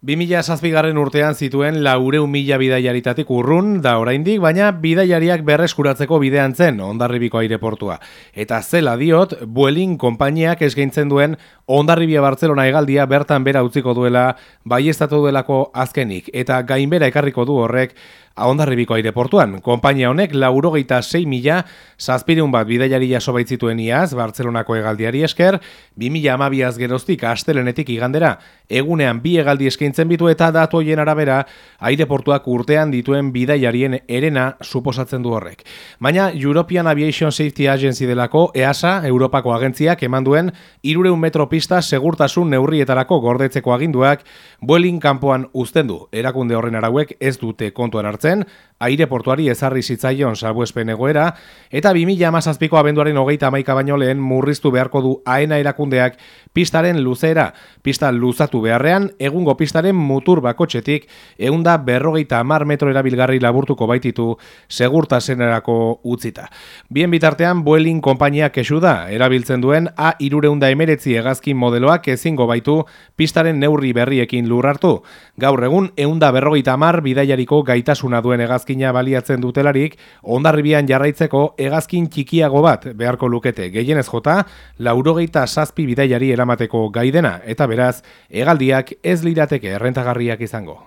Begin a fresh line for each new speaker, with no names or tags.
2000 zazpigarren urtean zituen laureu mila bidaiaritatik urrun da oraindik, baina bidaiariak berreskuratzeko bidean zen ondarribiko aireportua. Eta zela diot, buelin konpainiak eskaintzen duen ondarribia Bartzelona egaldia bertan bera utziko duela bai duelako azkenik. Eta gainbera ekarriko du horrek Ahondarribiko aireportuan, konpainia honek laurogeita 6 mila zazpireun bat bidaiari jaso baitzituen iaz, Bartzelonako egaldiari esker, 2000 amabiaz geroztik astelenetik igandera, egunean bi egaldi eskaintzen bitu eta datu hoien arabera, aireportuak urtean dituen bidaiarien erena suposatzen du horrek. Baina European Aviation Safety Agency delako, EASA, Europako agentziak eman duen, irureun metropista segurtasun neurrietarako gordetzeko aginduak, buelin kanpoan uzten du, erakunde horren arauek ez dute kontuan hartzen, zen, aireportuari ezarri zitzaion salbuespen egoera, eta 2000 amazazpiko abenduaren hogeita amaika baino lehen murriztu beharko du aena erakundeak pistaren luzera, pista luzatu beharrean, egungo pistaren mutur bakotxetik, eunda berrogeita amar metro erabilgarri laburtuko baititu segurtasenerako utzita. Bien bitartean, Buelin kompainia kesu da, erabiltzen duen A irureunda emeretzi egazkin modeloak ezingo baitu pistaren neurri berriekin lurrartu. Gaur egun, eunda berrogeita amar bidaiariko gaitasuna duen hegazkina baliatzen dutelarik, ondarribian jarraitzeko hegazkin txikiago bat beharko lukete gehienez jota, laurogeita sazpi bidaiari eramateko gaidena, eta beraz, hegaldiak ez lirateke errentagarriak izango.